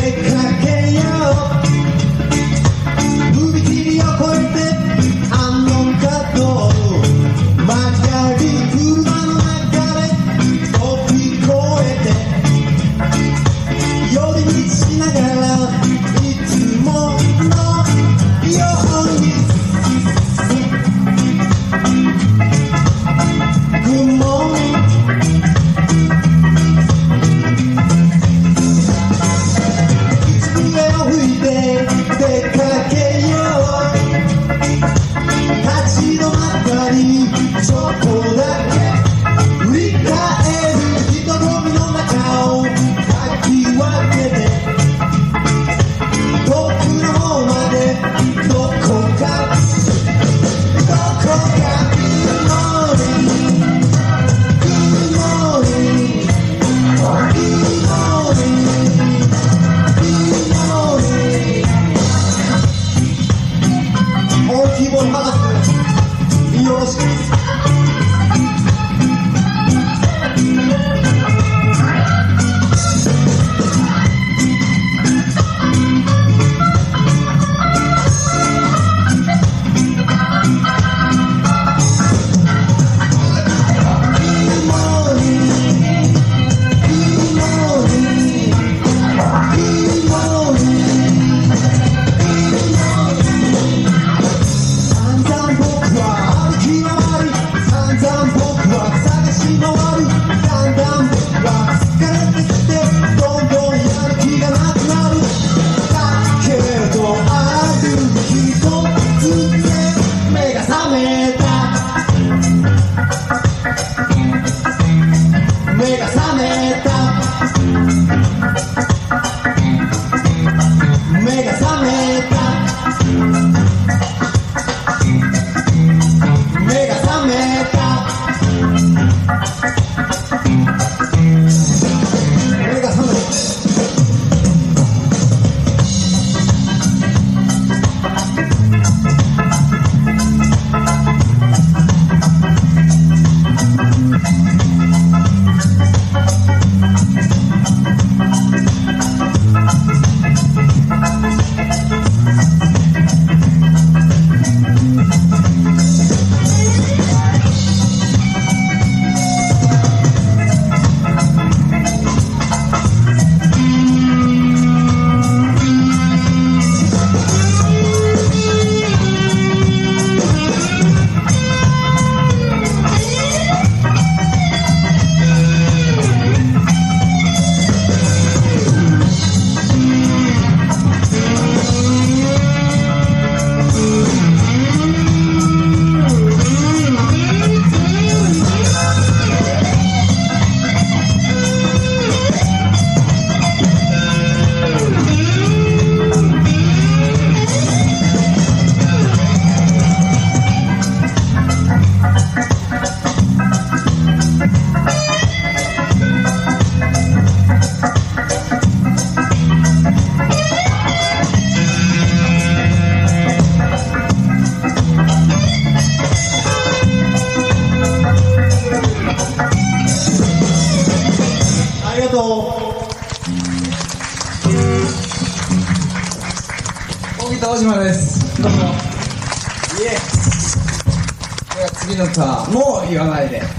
take I 大木と大島です。どうも。いえ。では次のターンもう言わないで。